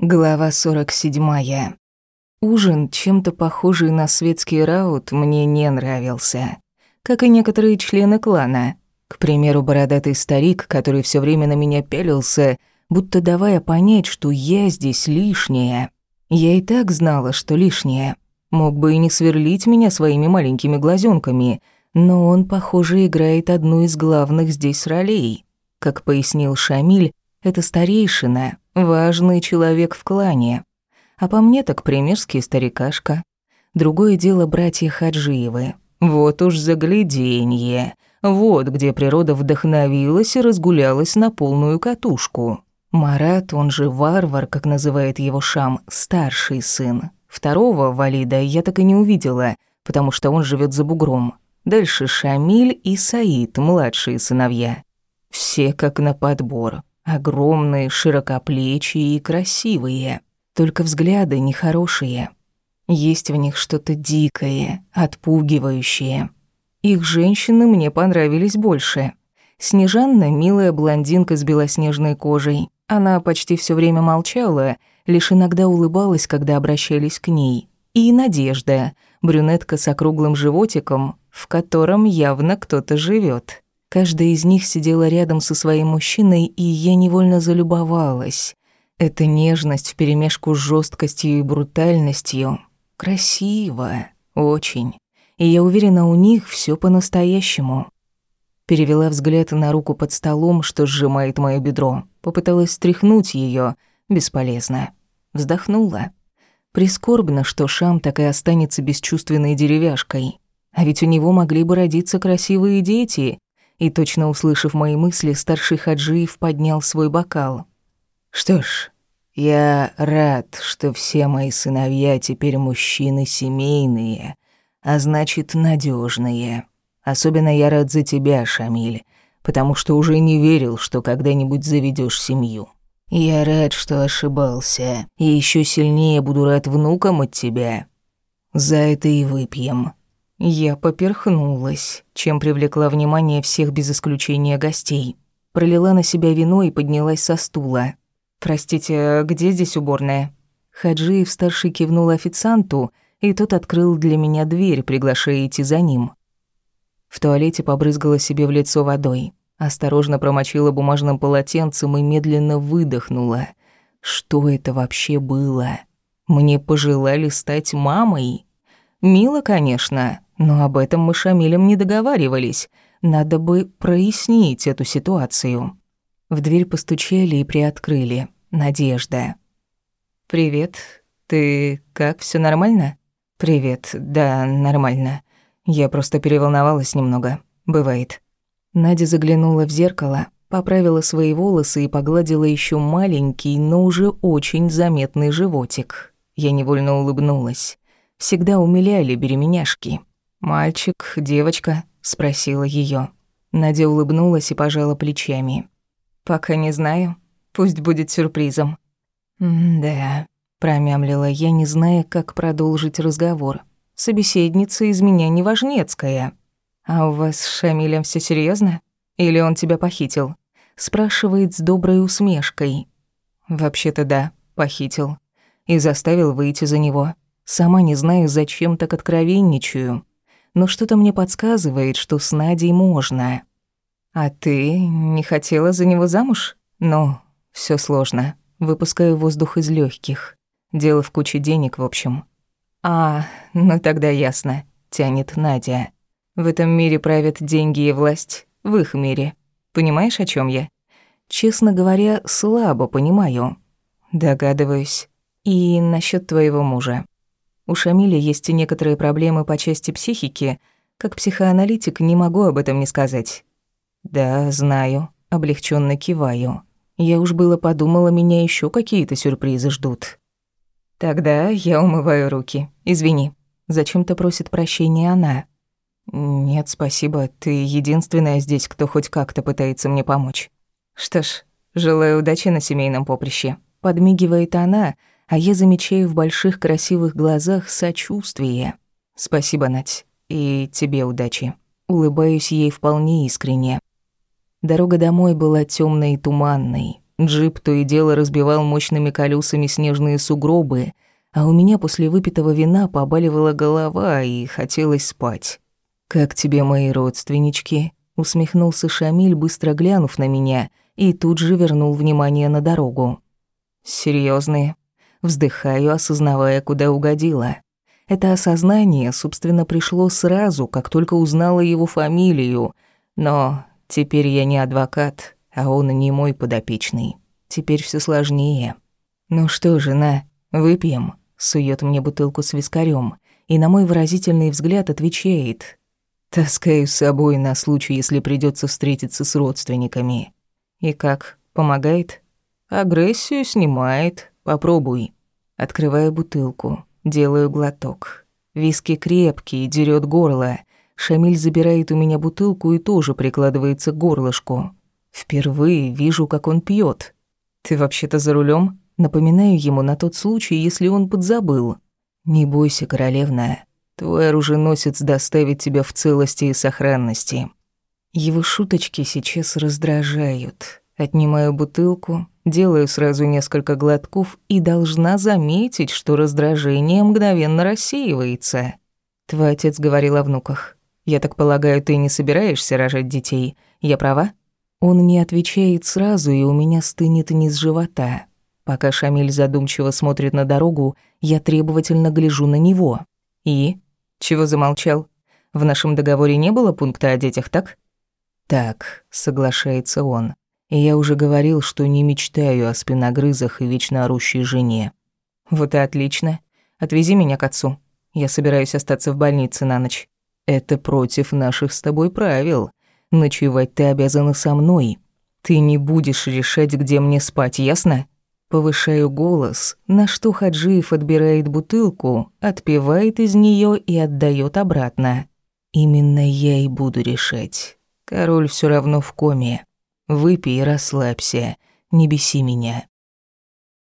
Глава 47. Ужин, чем-то похожий на светский раут, мне не нравился. Как и некоторые члены клана. К примеру, бородатый старик, который все время на меня пялился, будто давая понять, что я здесь лишняя. Я и так знала, что лишняя. Мог бы и не сверлить меня своими маленькими глазенками, но он, похоже, играет одну из главных здесь ролей. Как пояснил Шамиль, это старейшина, важный человек в клане. А по мне так примерский старикашка. Другое дело братья Хаджиевы. Вот уж загляденье. Вот где природа вдохновилась и разгулялась на полную катушку. Марат, он же варвар, как называет его Шам, старший сын. Второго Валида я так и не увидела, потому что он живет за бугром. Дальше Шамиль и Саид, младшие сыновья. Все как на подбор. Огромные, широкоплечие и красивые. Только взгляды нехорошие. Есть в них что-то дикое, отпугивающее. Их женщины мне понравились больше. Снежанна — милая блондинка с белоснежной кожей. Она почти все время молчала, лишь иногда улыбалась, когда обращались к ней. И Надежда — брюнетка с округлым животиком, в котором явно кто-то живет. Каждая из них сидела рядом со своим мужчиной, и я невольно залюбовалась. Эта нежность вперемешку с жесткостью и брутальностью. Красиво. Очень. И я уверена, у них все по-настоящему. Перевела взгляд на руку под столом, что сжимает моё бедро. Попыталась стряхнуть ее, Бесполезно. Вздохнула. Прискорбно, что Шам так и останется бесчувственной деревяшкой. А ведь у него могли бы родиться красивые дети, и, точно услышав мои мысли, старший Хаджиев поднял свой бокал. «Что ж, я рад, что все мои сыновья теперь мужчины семейные, а значит, надежные. Особенно я рад за тебя, Шамиль, потому что уже не верил, что когда-нибудь заведешь семью. Я рад, что ошибался, и еще сильнее буду рад внукам от тебя. За это и выпьем». Я поперхнулась, чем привлекла внимание всех без исключения гостей. Пролила на себя вино и поднялась со стула. «Простите, где здесь уборная?» Хаджиев-старший кивнул официанту, и тот открыл для меня дверь, приглашая идти за ним. В туалете побрызгала себе в лицо водой, осторожно промочила бумажным полотенцем и медленно выдохнула. Что это вообще было? Мне пожелали стать мамой? Мило, конечно, но об этом мы с Шамилем не договаривались. Надо бы прояснить эту ситуацию. В дверь постучали и приоткрыли. Надежда. «Привет. Ты как, все нормально?» «Привет. Да, нормально. Я просто переволновалась немного. Бывает». Надя заглянула в зеркало, поправила свои волосы и погладила еще маленький, но уже очень заметный животик. Я невольно улыбнулась. Всегда умиляли беременяшки. «Мальчик, девочка?» — спросила ее. Надя улыбнулась и пожала плечами. «Пока не знаю. Пусть будет сюрпризом». «Да», — промямлила я, не зная, как продолжить разговор. «Собеседница из меня неважнецкая». «А у вас с Шамилем все серьезно? Или он тебя похитил?» Спрашивает с доброй усмешкой. «Вообще-то да, похитил. И заставил выйти за него. Сама не знаю, зачем так откровенничаю но что-то мне подсказывает, что с Надей можно. А ты не хотела за него замуж? Ну, все сложно. Выпускаю воздух из легких. Дело в куче денег, в общем. А, ну тогда ясно, тянет Надя. В этом мире правят деньги и власть, в их мире. Понимаешь, о чем я? Честно говоря, слабо понимаю. Догадываюсь. И насчет твоего мужа. У Шамиля есть некоторые проблемы по части психики. Как психоаналитик не могу об этом не сказать. Да, знаю, облегченно киваю. Я уж было подумала, меня еще какие-то сюрпризы ждут. Тогда я умываю руки. Извини. Зачем-то просит прощения она. Нет, спасибо. Ты единственная здесь, кто хоть как-то пытается мне помочь. Что ж, желаю удачи на семейном поприще. Подмигивает она, а я замечаю в больших красивых глазах сочувствие. Спасибо, Нать, и тебе удачи. Улыбаюсь ей вполне искренне. Дорога домой была темной и туманной. Джип то и дело разбивал мощными колесами снежные сугробы, а у меня после выпитого вина побаливала голова и хотелось спать. «Как тебе мои родственнички?» — усмехнулся Шамиль, быстро глянув на меня, и тут же вернул внимание на дорогу. «Серьёзные?» Вздыхаю, осознавая, куда угодила. Это осознание, собственно, пришло сразу, как только узнала его фамилию. Но теперь я не адвокат, а он не мой подопечный. Теперь все сложнее. «Ну что, жена, выпьем?» Сует мне бутылку с вискарем и на мой выразительный взгляд отвечает. «Таскаю с собой на случай, если придется встретиться с родственниками». «И как, помогает?» «Агрессию снимает. Попробуй». Открываю бутылку. Делаю глоток. Виски крепкий, дерет горло. Шамиль забирает у меня бутылку и тоже прикладывается к горлышку. Впервые вижу, как он пьет. «Ты вообще-то за рулем? Напоминаю ему на тот случай, если он подзабыл. «Не бойся, королевна. Твой оруженосец доставит тебя в целости и сохранности». Его шуточки сейчас раздражают. Отнимаю бутылку, делаю сразу несколько глотков и должна заметить, что раздражение мгновенно рассеивается. Твой отец говорил о внуках. Я так полагаю, ты не собираешься рожать детей. Я права? Он не отвечает сразу, и у меня стынет низ живота. Пока Шамиль задумчиво смотрит на дорогу, я требовательно гляжу на него. И? Чего замолчал? В нашем договоре не было пункта о детях, так? Так, соглашается он. И я уже говорил, что не мечтаю о спиногрызах и вечно орущей жене. Вот и отлично. Отвези меня к отцу. Я собираюсь остаться в больнице на ночь. Это против наших с тобой правил. Ночевать ты обязана со мной. Ты не будешь решать, где мне спать, ясно? Повышаю голос, на что Хаджиев отбирает бутылку, отпивает из нее и отдает обратно. Именно я и буду решать. Король все равно в коме. Выпей и расслабься, не беси меня.